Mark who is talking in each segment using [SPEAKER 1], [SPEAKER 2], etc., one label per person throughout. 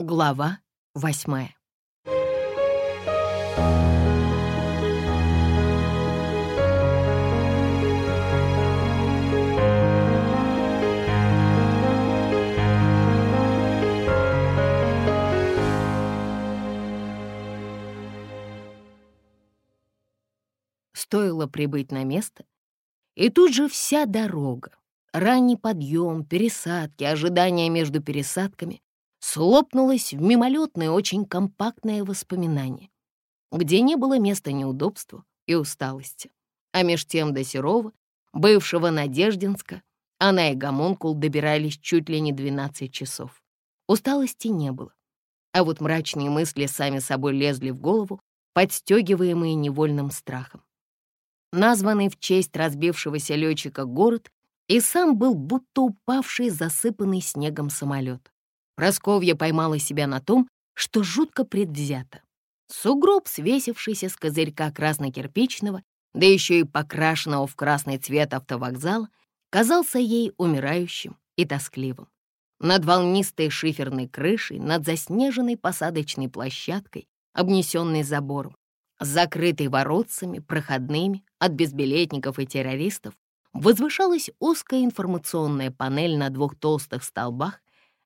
[SPEAKER 1] Глава восьмая. Стоило прибыть на место, и тут же вся дорога, ранний подъем, пересадки, ожидания между пересадками слопнулось в мимолетное, очень компактное воспоминание, где не было места неудобству и усталости. А меж тем до Серова, бывшего Надеждинска, она и Гомункул добирались чуть ли не 12 часов. Усталости не было. А вот мрачные мысли сами собой лезли в голову, подстегиваемые невольным страхом. Названный в честь разбившегося летчика город и сам был будто упавший, засыпанный снегом самолет. Просковья поймала себя на том, что жутко предвзято. Сугроб, свесившийся с козырька красно-кирпичного, да еще и покрашенного в красный цвет автовокзала, казался ей умирающим и тоскливым. Над волнистой шиферной крышей, над заснеженной посадочной площадкой, обнесенной забором, закрытой воротцами, проходными от безбилетников и террористов, возвышалась узкая информационная панель на двух толстых столбах,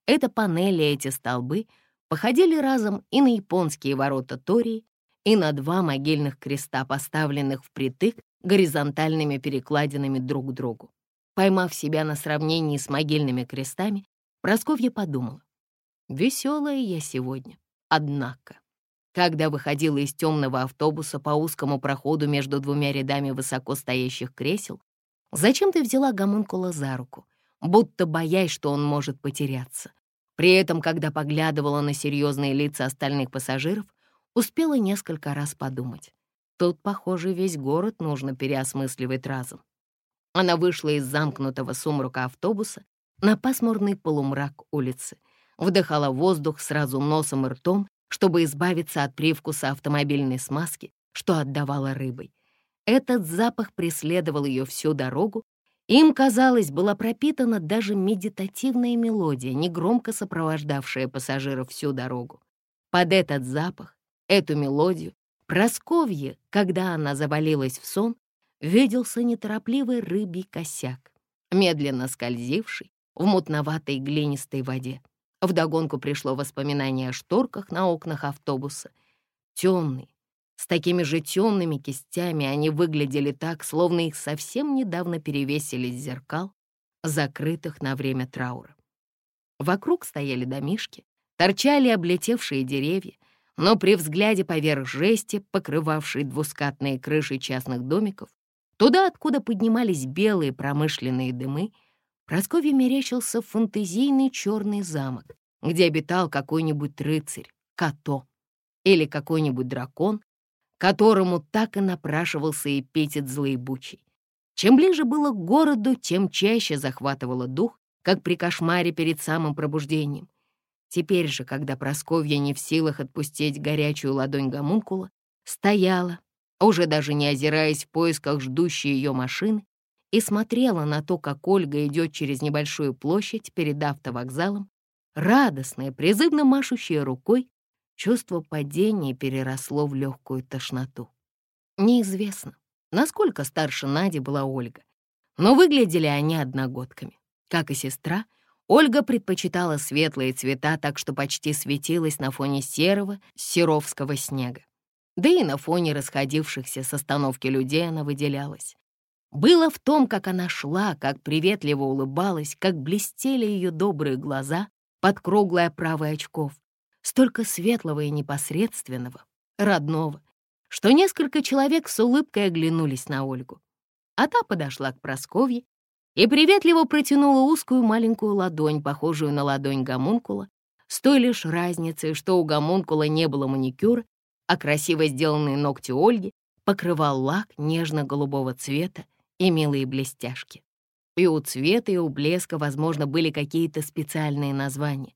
[SPEAKER 1] эта панель и эти столбы походили разом и на японские ворота Тории, и на два могильных креста, поставленных впритык горизонтальными перекладинами друг к другу. Поймав себя на сравнении с могильными крестами, Просковья подумала, «Веселая я сегодня, однако». Когда выходила из темного автобуса по узкому проходу между двумя рядами высоко стоящих кресел, зачем ты взяла гомункула за руку, будто боясь, что он может потеряться. При этом, когда поглядывала на серьезные лица остальных пассажиров, успела несколько раз подумать. Тут, похоже, весь город нужно переосмысливать разом. Она вышла из замкнутого сумрака автобуса на пасмурный полумрак улицы, вдыхала воздух сразу носом и ртом, чтобы избавиться от привкуса автомобильной смазки, что отдавала рыбой. Этот запах преследовал ее всю дорогу, им, казалось, была пропитана даже медитативная мелодия, негромко сопровождавшая пассажиров всю дорогу. Под этот запах, эту мелодию, Просковье, когда она завалилась в сон, виделся неторопливый рыбий косяк, медленно скользивший в мутноватой глинистой воде. Вдогонку пришло воспоминание о шторках на окнах автобуса. Темный, с такими же темными кистями они выглядели так, словно их совсем недавно перевесили с зеркал, закрытых на время траура. Вокруг стояли домишки, торчали облетевшие деревья, но при взгляде поверх жести, покрывавшей двускатные крыши частных домиков, туда, откуда поднимались белые промышленные дымы, Прасковье мерещился фантазийный черный замок, где обитал какой-нибудь рыцарь, Като, или какой-нибудь дракон, которому так и напрашивался эпитет злоебучий. Чем ближе было к городу, тем чаще захватывало дух, как при кошмаре перед самым пробуждением. Теперь же, когда Просковья не в силах отпустить горячую ладонь гомункула, стояла, уже даже не озираясь в поисках ждущей ее машины, и смотрела на то, как Ольга идет через небольшую площадь перед автовокзалом, радостная, призывно машущая рукой, Чувство падения переросло в легкую тошноту. Неизвестно, насколько старше Нади была Ольга, но выглядели они одногодками. Как и сестра, Ольга предпочитала светлые цвета, так что почти светилась на фоне серого, серовского снега. Да и на фоне расходившихся с остановки людей она выделялась. Было в том, как она шла, как приветливо улыбалась, как блестели ее добрые глаза под круглой оправой очков, столько светлого и непосредственного, родного, что несколько человек с улыбкой оглянулись на Ольгу. А та подошла к Просковье и приветливо протянула узкую маленькую ладонь, похожую на ладонь гомункула, с той лишь разницей, что у гомункула не было маникюра, а красиво сделанные ногти Ольги покрывал лак нежно-голубого цвета и милые блестяшки. И у цвета, и у блеска, возможно, были какие-то специальные названия.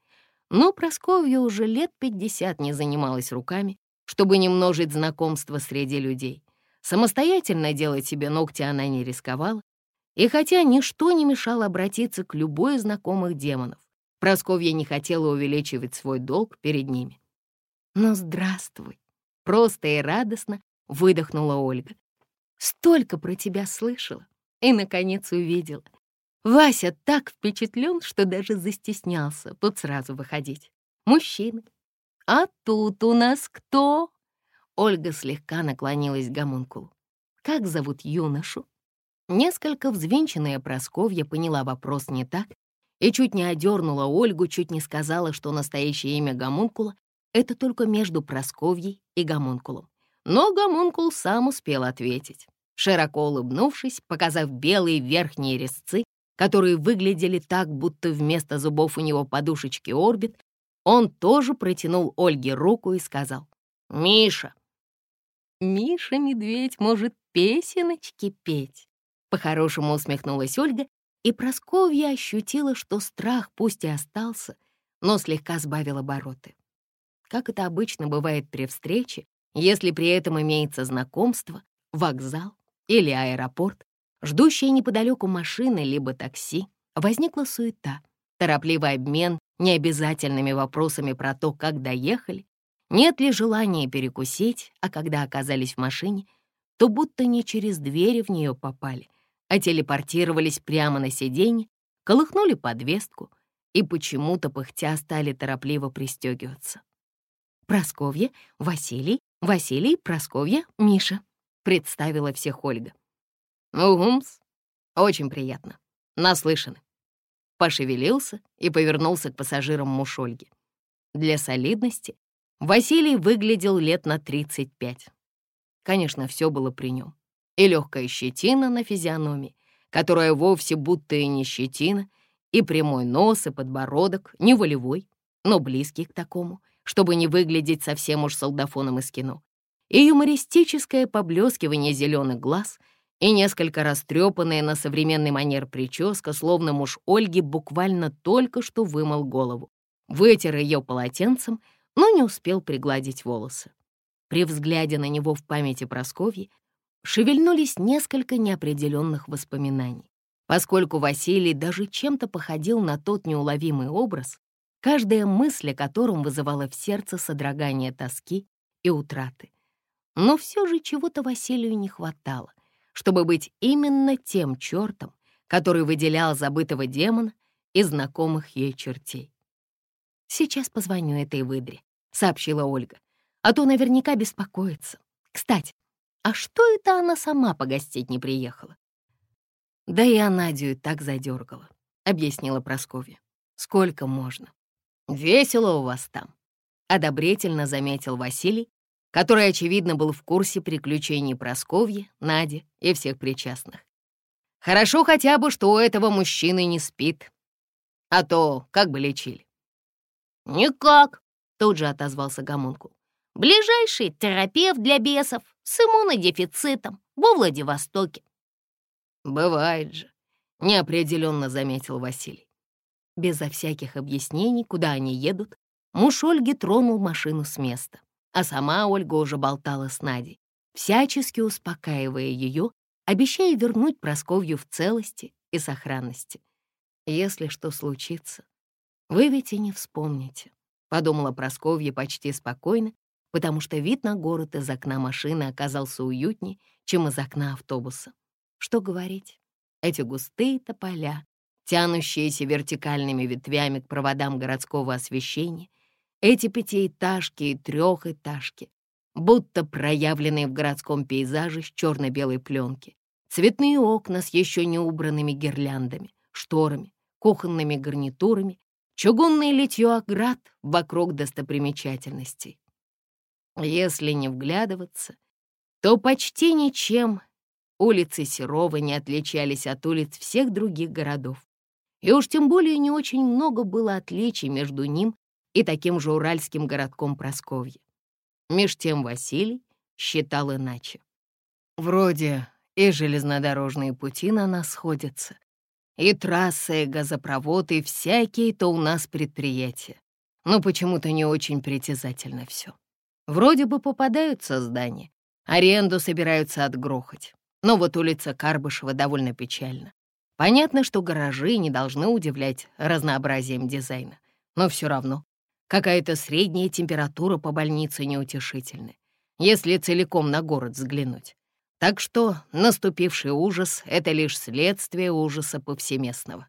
[SPEAKER 1] Но Просковья уже лет пятьдесят не занималась руками, чтобы не множить знакомства среди людей. Самостоятельно делать себе ногти она не рисковала, и хотя ничто не мешало обратиться к любой из знакомых демонов, Просковья не хотела увеличивать свой долг перед ними. «Ну, здравствуй!» — просто и радостно выдохнула Ольга. «Столько про тебя слышала и, наконец, увидела. Вася так впечатлен, что даже застеснялся тут сразу выходить. Мужчина. А тут у нас кто?» Ольга слегка наклонилась к гомункулу. «Как зовут юношу?» Несколько взвинченная Просковья поняла вопрос не так и чуть не одернула Ольгу, чуть не сказала, что настоящее имя гомункула — это только между Просковьей и гомункулом. Но гомункул сам успел ответить, широко улыбнувшись, показав белые верхние резцы, которые выглядели так, будто вместо зубов у него подушечки орбит, он тоже протянул Ольге руку и сказал «Миша». «Миша-медведь может песеночки петь», — по-хорошему усмехнулась Ольга и Просковья ощутила, что страх пусть и остался, но слегка сбавил обороты. Как это обычно бывает при встрече, если при этом имеется знакомство, вокзал или аэропорт, ждущие неподалеку машины либо такси, возникла суета, торопливый обмен необязательными вопросами про то, как доехали, нет ли желания перекусить, а когда оказались в машине, то будто не через двери в нее попали, а телепортировались прямо на сиденье, колыхнули подвеску и почему-то пыхтя стали торопливо пристегиваться. «Просковья, Василий, Василий, Просковья, Миша», — представила всех Ольга. «Угумс, очень приятно, наслышаны». Пошевелился и повернулся к пассажирам муж Ольги. Для солидности Василий выглядел лет на 35. Конечно, все было при нем и легкая щетина на физиономии, которая вовсе будто и не щетина, и прямой нос, и подбородок, не волевой, но близкий к такому, чтобы не выглядеть совсем уж солдафоном из кино, и юмористическое поблескивание зеленых глаз и несколько растрепанная на современный манер прическа, словно муж Ольги буквально только что вымыл голову, вытер ее полотенцем, но не успел пригладить волосы. При взгляде на него в памяти Просковьи шевельнулись несколько неопределенных воспоминаний. Поскольку Василий даже чем-то походил на тот неуловимый образ, каждая мысль о котором вызывала в сердце содрогание тоски и утраты. Но все же чего-то Василию не хватало, чтобы быть именно тем чертом, который выделял забытого демона и знакомых ей чертей. «Сейчас позвоню этой выдре», — сообщила Ольга, «а то наверняка беспокоится. Кстати, а что это она сама погостить не приехала? Да и Анадию так задергала, объяснила Прасковья. Сколько можно? Весело у вас там, одобрительно заметил Василий, который, очевидно, был в курсе приключений Просковьи, Нади и всех причастных. Хорошо хотя бы, что у этого мужчины не спит. А то как бы лечили. «Никак», — тут же отозвался Гомункул. «Ближайший терапевт для бесов с иммунодефицитом во Владивостоке. «Бывает же», — неопределенно заметил Василий. Безо всяких объяснений, куда они едут, муж Ольги тронул машину с места, а сама Ольга уже болтала с Надей, всячески успокаивая ее, обещая вернуть Просковью в целости и сохранности. «Если что случится, вы ведь и не вспомните», — подумала Просковья почти спокойно, потому что вид на город из окна машины оказался уютнее, чем из окна автобуса. Что говорить? Эти густые тополя, тянущиеся вертикальными ветвями к проводам городского освещения, эти пятиэтажки и трехэтажки, будто проявленные в городском пейзаже с черно-белой пленки, цветные окна с еще не убранными гирляндами, шторами, кухонными гарнитурами, чугунное литье оград вокруг достопримечательностей. Если не вглядываться, то почти ничем улицы Серова не отличались от улиц всех других городов. И уж тем более не очень много было отличий между ним и таким же уральским городком Просковье. Меж тем Василий считал иначе. Вроде и железнодорожные пути на нас сходятся, и трассы, и газопроводы, и всякие-то у нас предприятия. Но почему-то не очень притязательно все. Вроде бы попадаются здания, аренду собираются отгрохать. Но вот улица Карбышева довольно печальна. Понятно, что гаражи не должны удивлять разнообразием дизайна. но все равно какая-то средняя температура по больнице неутешительная, если целиком на город взглянуть. Так что наступивший ужас — это лишь следствие ужаса повсеместного.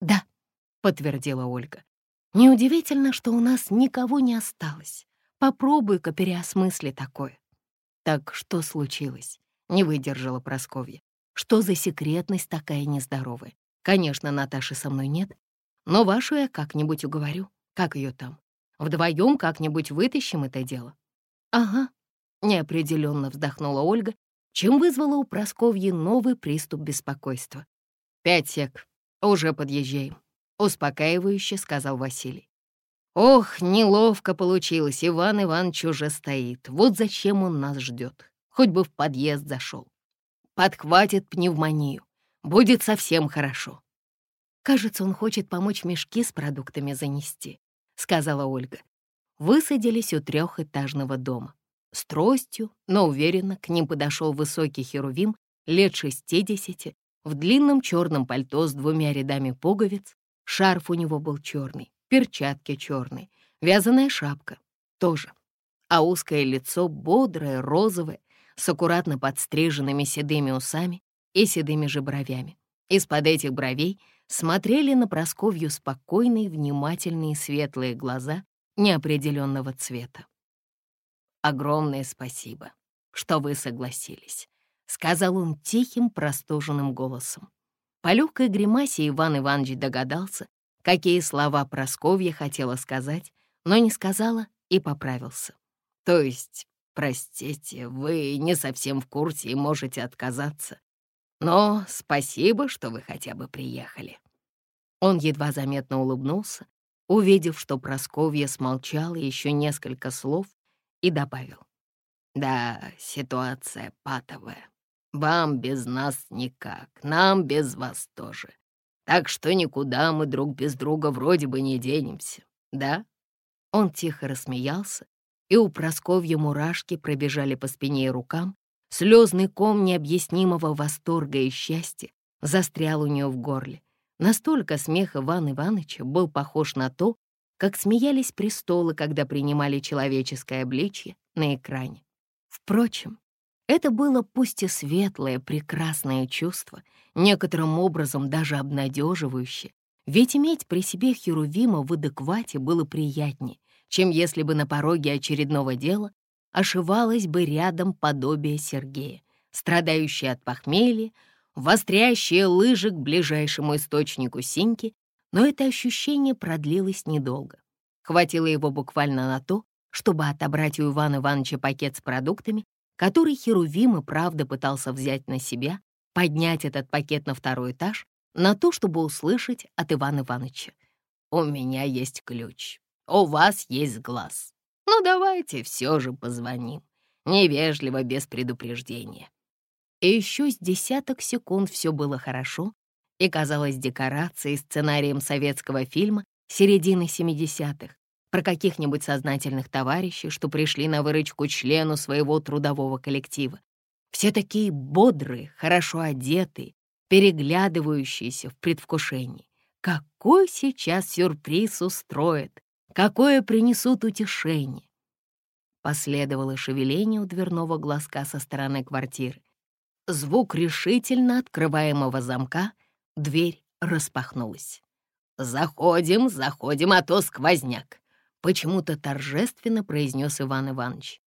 [SPEAKER 1] «Да», — подтвердила Ольга. «Неудивительно, что у нас никого не осталось. Попробуй-ка переосмысли такое». «Так что случилось?» — не выдержала Просковья. «Что за секретность такая нездоровая? Конечно, Наташи со мной нет, но вашу я как-нибудь уговорю. Как ее там? Вдвоем как-нибудь вытащим это дело?» «Ага», — неопределенно вздохнула Ольга чем вызвало у Просковьи новый приступ беспокойства. «Пять сек, уже подъезжаем», — успокаивающе сказал Василий. «Ох, неловко получилось, Иван Иванович уже стоит. Вот зачем он нас ждет. Хоть бы в подъезд зашел. Подхватит пневмонию. Будет совсем хорошо». «Кажется, он хочет помочь мешки с продуктами занести», — сказала Ольга. Высадились у трехэтажного дома. С тростью, но уверенно к ним подошел высокий херувим лет шестидесяти, в длинном черном пальто с двумя рядами пуговиц. Шарф у него был черный, перчатки черные, вязаная шапка тоже. А узкое лицо бодрое, розовое, с аккуратно подстриженными седыми усами и седыми же бровями. Из-под этих бровей смотрели на Просковью спокойные, внимательные светлые глаза неопределенного цвета. Огромное спасибо, что вы согласились», — сказал он тихим, простуженным голосом. По легкой гримасе Иван Иванович догадался, какие слова Просковья хотела сказать, но не сказала и поправился. «То есть, простите, вы не совсем в курсе и можете отказаться. Но спасибо, что вы хотя бы приехали». Он едва заметно улыбнулся, увидев, что Просковья смолчала еще несколько слов, и добавил. «Да, ситуация патовая. Вам без нас никак, нам без вас тоже. Так что никуда мы друг без друга вроде бы не денемся, да?» Он тихо рассмеялся, и у Просковья мурашки пробежали по спине и рукам. Слезный ком необъяснимого восторга и счастья застрял у нее в горле. Настолько смех Ивана Ивановича был похож на то, как смеялись престолы, когда принимали человеческое обличье на экране. Впрочем, это было пусть и светлое, прекрасное чувство, некоторым образом даже обнадеживающее, ведь иметь при себе Херувима в адеквате было приятнее, чем если бы на пороге очередного дела ошивалось бы рядом подобие Сергея, страдающее от похмелья, вострящее лыжи к ближайшему источнику синьки но это ощущение продлилось недолго. Хватило его буквально на то, чтобы отобрать у Ивана Ивановича пакет с продуктами, который Херувим и правда пытался взять на себя, поднять этот пакет на второй этаж, на то, чтобы услышать от Ивана Ивановича. «У меня есть ключ, у вас есть глаз. Ну, давайте все же позвоним. Невежливо, без предупреждения». И еще с десяток секунд все было хорошо, и казалась декорацией, сценарием советского фильма середины 70-х про каких-нибудь сознательных товарищей, что пришли на выручку члену своего трудового коллектива. Все такие бодрые, хорошо одетые, переглядывающиеся в предвкушении. Какой сейчас сюрприз устроят, какое принесут утешение. Последовало шевеление у дверного глазка со стороны квартиры. Звук решительно открываемого замка — Дверь распахнулась. «Заходим, заходим, а то сквозняк!» Почему-то торжественно произнес Иван Иванович.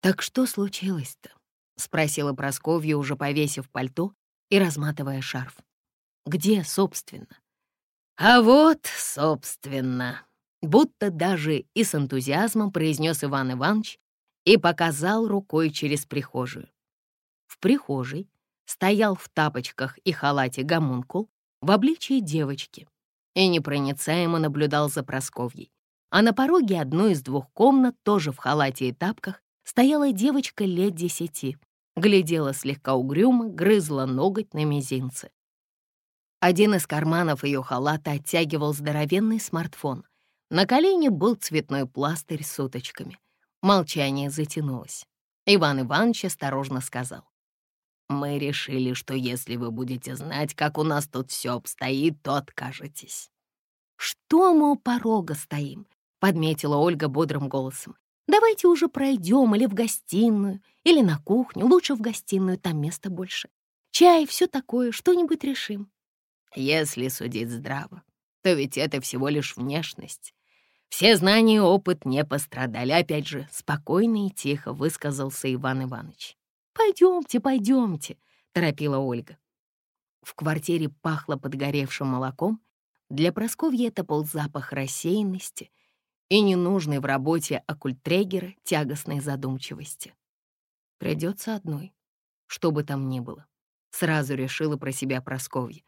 [SPEAKER 1] «Так что случилось-то?» — спросила Просковья, уже повесив пальто и разматывая шарф. «Где, собственно?» «А вот, собственно!» Будто даже и с энтузиазмом произнес Иван Иванович и показал рукой через прихожую. В прихожей стоял в тапочках и халате гомункул в обличии девочки и непроницаемо наблюдал за Просковьей. А на пороге одной из двух комнат, тоже в халате и тапках, стояла девочка лет десяти. Глядела слегка угрюмо, грызла ноготь на мизинце. Один из карманов ее халата оттягивал здоровенный смартфон. На колене был цветной пластырь с уточками. Молчание затянулось. Иван Иванович осторожно сказал. Мы решили, что если вы будете знать, как у нас тут все обстоит, то откажетесь. «Что мы у порога стоим?» — подметила Ольга бодрым голосом. «Давайте уже пройдем или в гостиную, или на кухню. Лучше в гостиную, там места больше. Чай, все такое, что-нибудь решим».
[SPEAKER 2] Если судить здраво, то ведь это всего лишь внешность. Все знания и опыт не пострадали. Опять же, спокойно и тихо высказался Иван Иванович.
[SPEAKER 1] «Пойдемте, пойдемте», — торопила Ольга. В квартире пахло подгоревшим молоком. Для Просковьи это был запах рассеянности и ненужной в работе оккультрегера тягостной задумчивости. Придется одной, что бы там ни было. Сразу решила про себя Просковья.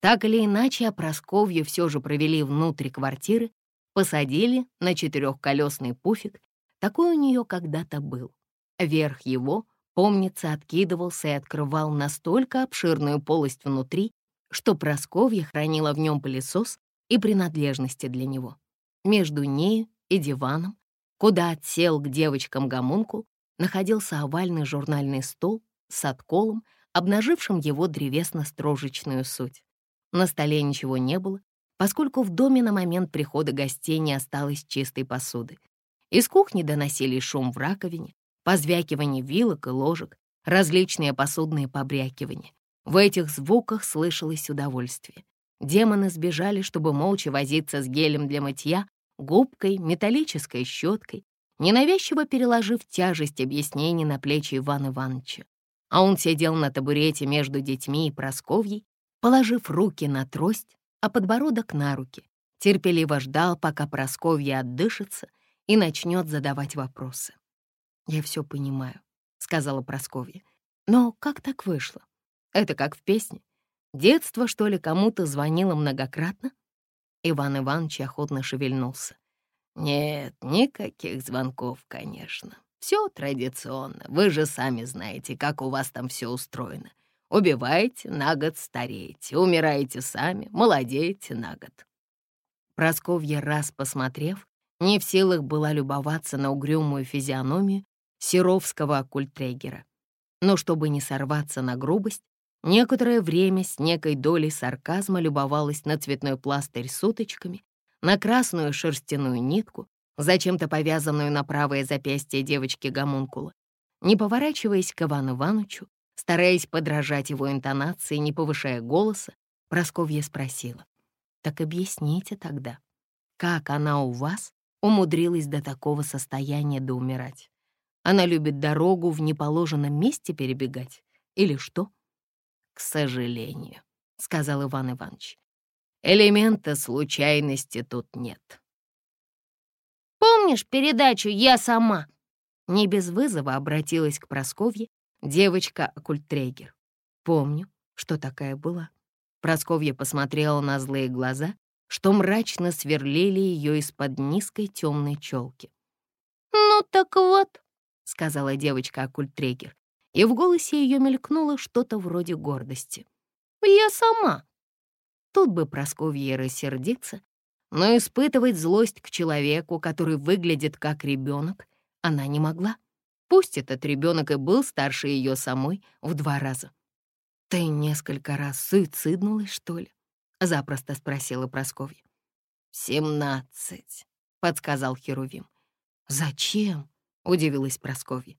[SPEAKER 1] Так или иначе, а Просковью все же провели внутрь квартиры, посадили на четырехколесный пуфик, такой у нее когда-то был. Верх его, помнится, откидывался и открывал настолько обширную полость внутри, что Просковья хранила в нем пылесос и принадлежности для него. Между нею и диваном, куда отсел к девочкам гомункул, находился овальный журнальный стол с отколом, обнажившим его древесно-строжечную суть. На столе ничего не было, поскольку в доме на момент прихода гостей не осталось чистой посуды. Из кухни доносились шум в раковине, позвякивание вилок и ложек, различные посудные побрякивания. В этих звуках слышалось удовольствие. Демоны сбежали, чтобы молча возиться с гелем для мытья, губкой, металлической щеткой, ненавязчиво переложив тяжесть объяснений на плечи Ивана Ивановича. А он сидел на табурете между детьми и Просковьей положив руки на трость, а подбородок на руки, терпеливо ждал, пока Просковья отдышится и начнет задавать вопросы. «Я все понимаю», — сказала Просковья. «Но как так вышло? Это как в песне. Детство, что ли, кому-то звонило многократно?» Иван Иванович охотно шевельнулся.
[SPEAKER 2] «Нет, никаких звонков, конечно. Все традиционно. Вы же сами знаете, как у вас там все устроено. Убиваете, на год стареете, умираете сами, молодеете на год.
[SPEAKER 1] Просковья, раз посмотрев, не в силах была любоваться на угрюмую физиономию серовского оккультрегера. Но чтобы не сорваться на грубость, некоторое время с некой долей сарказма любовалась на цветной пластырь с уточками, на красную шерстяную нитку, зачем-то повязанную на правое запястье девочки-гомункула. Не поворачиваясь к Ивану Ивановичу, Стараясь подражать его интонации, не повышая голоса, Просковья спросила. «Так объясните тогда, как она у вас умудрилась до такого состояния до умирать? Она любит дорогу в неположенном месте перебегать или что?»
[SPEAKER 2] «К сожалению», — сказал Иван Иванович, «элемента случайности тут нет».
[SPEAKER 1] «Помнишь передачу «Я сама»?» Не без вызова обратилась к Просковье девочка-оккультрегер. Помню, что такая была. Просковья посмотрела на злые глаза, что мрачно сверлили ее из-под низкой темной челки. «Ну так вот», — сказала девочка-оккультрегер, и в голосе ее мелькнуло что-то вроде гордости. «Я сама». Тут бы Просковья рассердиться, но испытывать злость к человеку, который выглядит как ребенок, она не могла. Пусть этот ребенок и был старше ее самой в два раза. «Ты несколько раз суициднулась, что ли?» — запросто спросила Прасковья.
[SPEAKER 2] «Семнадцать», — подсказал Херувим.
[SPEAKER 1] «Зачем?» — удивилась Прасковья.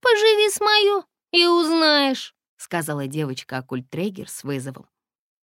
[SPEAKER 1] «Поживи с мою и узнаешь», — сказала девочка Акультрегер с вызовом.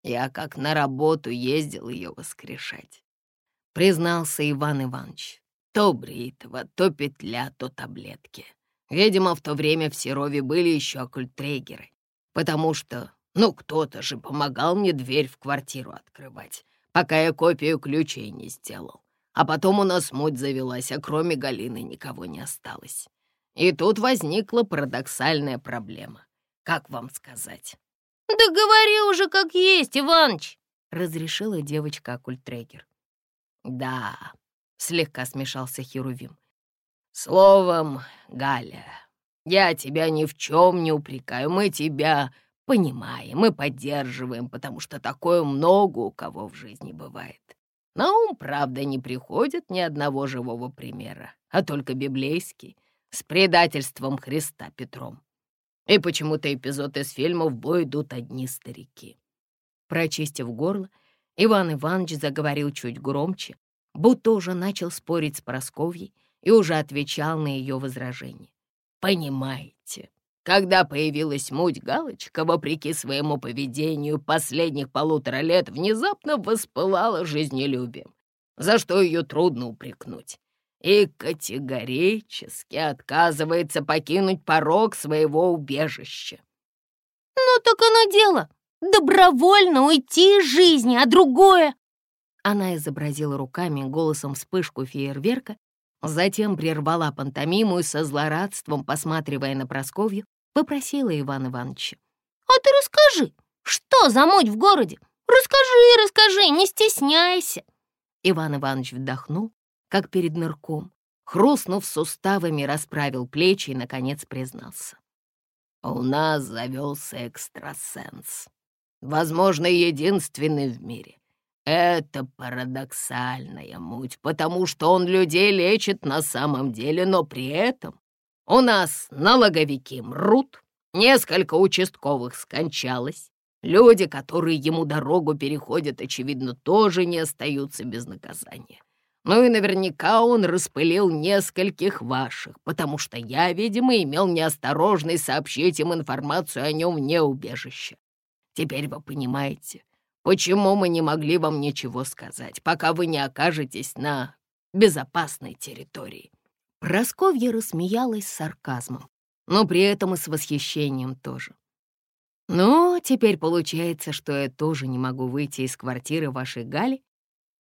[SPEAKER 2] «Я как на работу ездил ее воскрешать», — признался Иван Иванович. «То бритва, то петля, то таблетки. Видимо, в то время в Серове были еще оккультрегеры, потому что, ну, кто-то же помогал мне дверь в квартиру открывать, пока я копию ключей не сделал. А потом у нас муть завелась, а кроме Галины никого не осталось. И тут возникла парадоксальная проблема. Как вам сказать?
[SPEAKER 1] «Да говори уже как есть, Иваныч!» — разрешила девочка-оккультрегер.
[SPEAKER 2] «Да», — слегка смешался Херувим. Словом, Галя, я тебя ни в чем не упрекаю, мы тебя понимаем и поддерживаем, потому что такое много у кого в жизни бывает. На ум, правда, не приходит ни одного живого примера, а только библейский, с предательством Христа Петром. И почему-то эпизод из фильма «В бой идут одни старики».
[SPEAKER 1] Прочистив горло, Иван Иванович заговорил чуть громче, будто уже начал спорить с Поросковьей и уже отвечал на ее возражения. «Понимаете, когда появилась муть галочка, вопреки своему поведению последних полутора лет внезапно воспылала жизнелюбием, за что ее трудно упрекнуть, и категорически отказывается покинуть порог своего убежища.
[SPEAKER 3] «Ну так оно дело, добровольно уйти из жизни, а другое...»
[SPEAKER 1] Она изобразила руками голосом вспышку фейерверка, затем прервала пантомиму и со злорадством, посматривая на Просковью, попросила Ивана Ивановича.
[SPEAKER 3] «А ты расскажи, что за муть в городе? Расскажи, расскажи, не стесняйся!»
[SPEAKER 1] Иван Иванович вдохнул, как перед нырком, хрустнув суставами, расправил плечи и, наконец, признался. «У нас завелся экстрасенс. Возможно, единственный в мире. Это парадоксальная муть, потому что он людей лечит на самом деле, но при этом у нас налоговики мрут, несколько участковых скончалось. Люди, которые ему дорогу переходят, очевидно, тоже не остаются без наказания. Ну и наверняка он распылил нескольких ваших, потому что я, видимо, имел неосторожность сообщить им информацию о нем вне убежища. Теперь вы понимаете, почему мы не могли вам ничего сказать, пока вы не окажетесь на безопасной территории. Просковья рассмеялась с сарказмом, но при этом и с восхищением тоже. «Ну, теперь получается, что я тоже не могу выйти из квартиры вашей Гали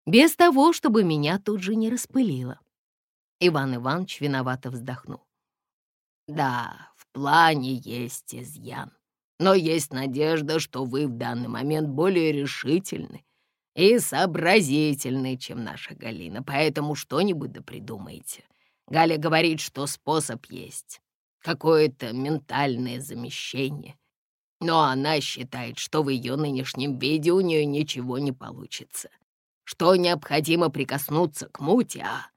[SPEAKER 1] без того, чтобы меня тут же не распылило». Иван Иванович виновато вздохнул. «Да, в плане есть изъян, но есть надежда, что вы в данный момент более решительны и сообразительны, чем наша Галина, поэтому что-нибудь да придумайте. Галя говорит, что способ есть, какое-то ментальное замещение. Но она считает, что в ее нынешнем виде у нее ничего не получится, что необходимо прикоснуться к муте, а...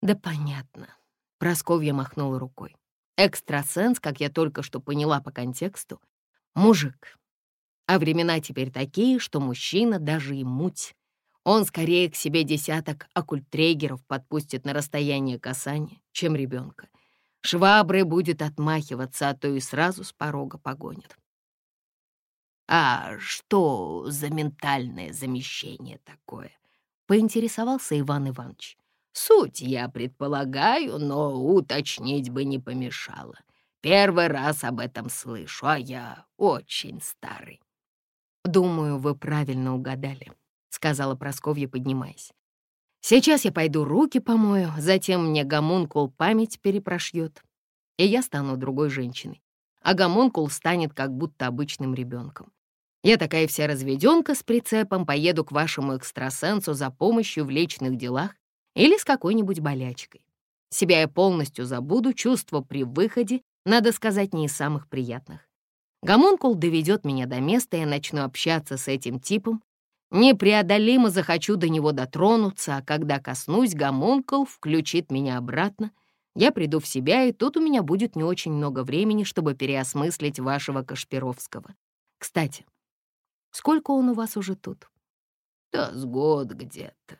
[SPEAKER 1] Да понятно. Просковья махнула рукой. Экстрасенс, как я только что поняла по контексту, мужик. А времена теперь такие, что мужчина даже и муть. Он скорее к себе десяток оккультрегеров подпустит на расстояние касания, чем ребенка. Швабры будет отмахиваться, а то и сразу с порога погонит. «А что за ментальное замещение такое?» — поинтересовался Иван Иванович. «Суть я предполагаю, но уточнить бы не помешало. Первый раз об этом слышу, а я очень старый». «Думаю, вы правильно угадали», сказала Просковья, поднимаясь. «Сейчас я пойду руки помою, затем мне гомункул память перепрошьет, и я стану другой женщиной, а гомункул станет как будто обычным ребенком. Я такая вся разведенка с прицепом, поеду к вашему экстрасенсу за помощью в личных делах или с какой-нибудь болячкой. Себя я полностью забуду, чувство при выходе, надо сказать, не из самых приятных. Гомункул доведет меня до места, я начну общаться с этим типом, Непреодолимо захочу до него дотронуться, а когда коснусь, гомункул включит меня обратно. Я приду в себя, и тут у меня будет не очень много времени, чтобы переосмыслить вашего Кашпировского. Кстати, сколько он у вас уже тут? Да с год где-то,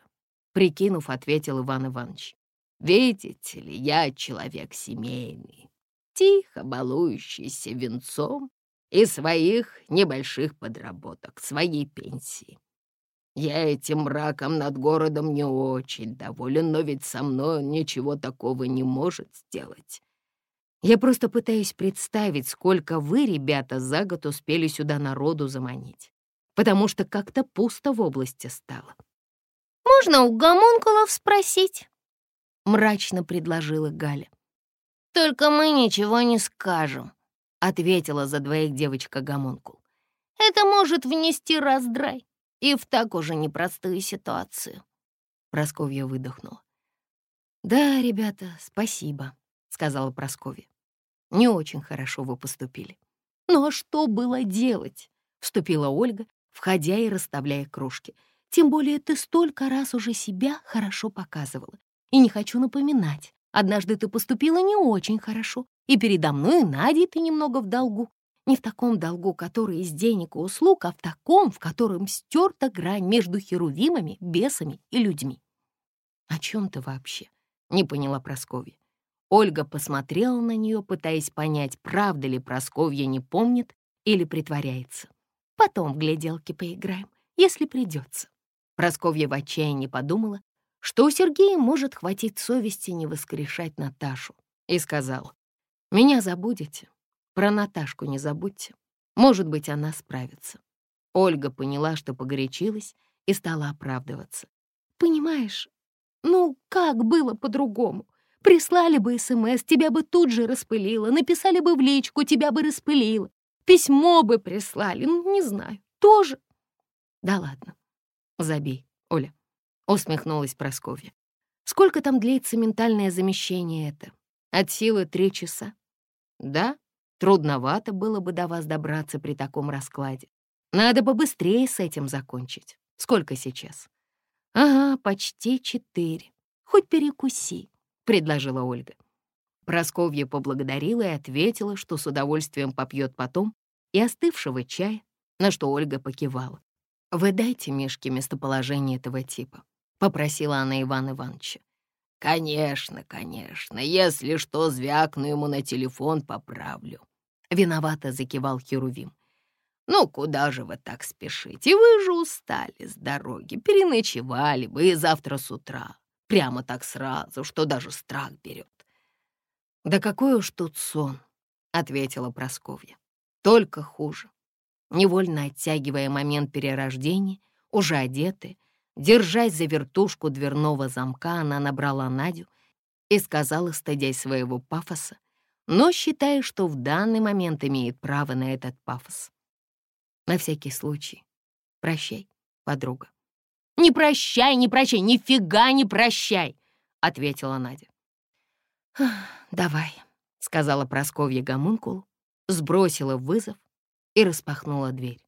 [SPEAKER 1] прикинув, ответил Иван Иванович. Видите ли, я человек семейный, тихо балующийся венцом и своих небольших подработок, своей пенсии. Я этим мраком над городом не очень доволен, но ведь со мной он ничего такого не может сделать. Я просто пытаюсь представить, сколько вы, ребята, за год успели сюда народу заманить, потому что как-то пусто в области стало.
[SPEAKER 3] «Можно у гомункулов спросить?»
[SPEAKER 1] — мрачно предложила Галя.
[SPEAKER 3] «Только мы ничего не скажем», —
[SPEAKER 1] ответила за двоих девочка гомункул.
[SPEAKER 3] «Это может внести раздрай и в так уже непростую ситуацию.
[SPEAKER 1] Просковья выдохнула. «Да, ребята, спасибо», — сказала Просковья. «Не очень хорошо вы поступили». «Ну а что было делать?» — вступила Ольга, входя и расставляя кружки. «Тем более ты столько раз уже себя хорошо показывала. И не хочу напоминать, однажды ты поступила не очень хорошо, и передо мной и Надей ты немного в долгу. Не в таком долгу, который из денег и услуг, а в таком, в котором стерта грань между херувимами, бесами и людьми. «О чем ты вообще?» — не поняла Просковья. Ольга посмотрела на нее, пытаясь понять, правда ли Просковья не помнит или притворяется. «Потом в гляделки поиграем, если придется». Просковья в отчаянии подумала, что у Сергея может хватить совести не воскрешать Наташу, и сказала, «Меня забудете, про Наташку не забудьте. Может быть, она справится». Ольга поняла, что погорячилась, и стала оправдываться. «Понимаешь, ну как было по-другому? Прислали бы СМС, тебя бы тут же распылило, написали бы в личку, тебя бы распылило, письмо бы прислали, ну, не знаю, тоже». «Да ладно, забей, Оля», — усмехнулась Просковья. «Сколько там длится ментальное замещение это? От силы три часа?» «Да, трудновато было бы до вас добраться при таком раскладе. Надо бы быстрее с этим закончить. Сколько сейчас?» «Ага, почти четыре. Хоть перекуси», — предложила Ольга. Просковья поблагодарила и ответила, что с удовольствием попьет потом и остывшего чая, на что Ольга покивала. «Вы дайте Мишке местоположение этого типа», — попросила она Ивана Ивановича.
[SPEAKER 2] «Конечно, конечно. Если что, звякну ему на телефон, поправлю».
[SPEAKER 1] Виновато закивал Херувим.
[SPEAKER 2] «Ну, куда же вы так спешите? Вы же устали с дороги, переночевали бы и завтра с утра. Прямо так сразу, что даже страх берет».
[SPEAKER 1] «Да какой уж тут сон», — ответила Просковья. «Только хуже невольно оттягивая момент перерождения, уже одетая, держась за вертушку дверного замка, она набрала Надю и сказала, стыдясь своего пафоса, но считая, что в данный момент имеет право на этот пафос. На всякий случай, прощай, подруга.
[SPEAKER 3] «Не прощай, не прощай, нифига не прощай!» — ответила Надя.
[SPEAKER 1] «Давай», — сказала Просковья Гомункул, сбросила вызов и распахнула дверь.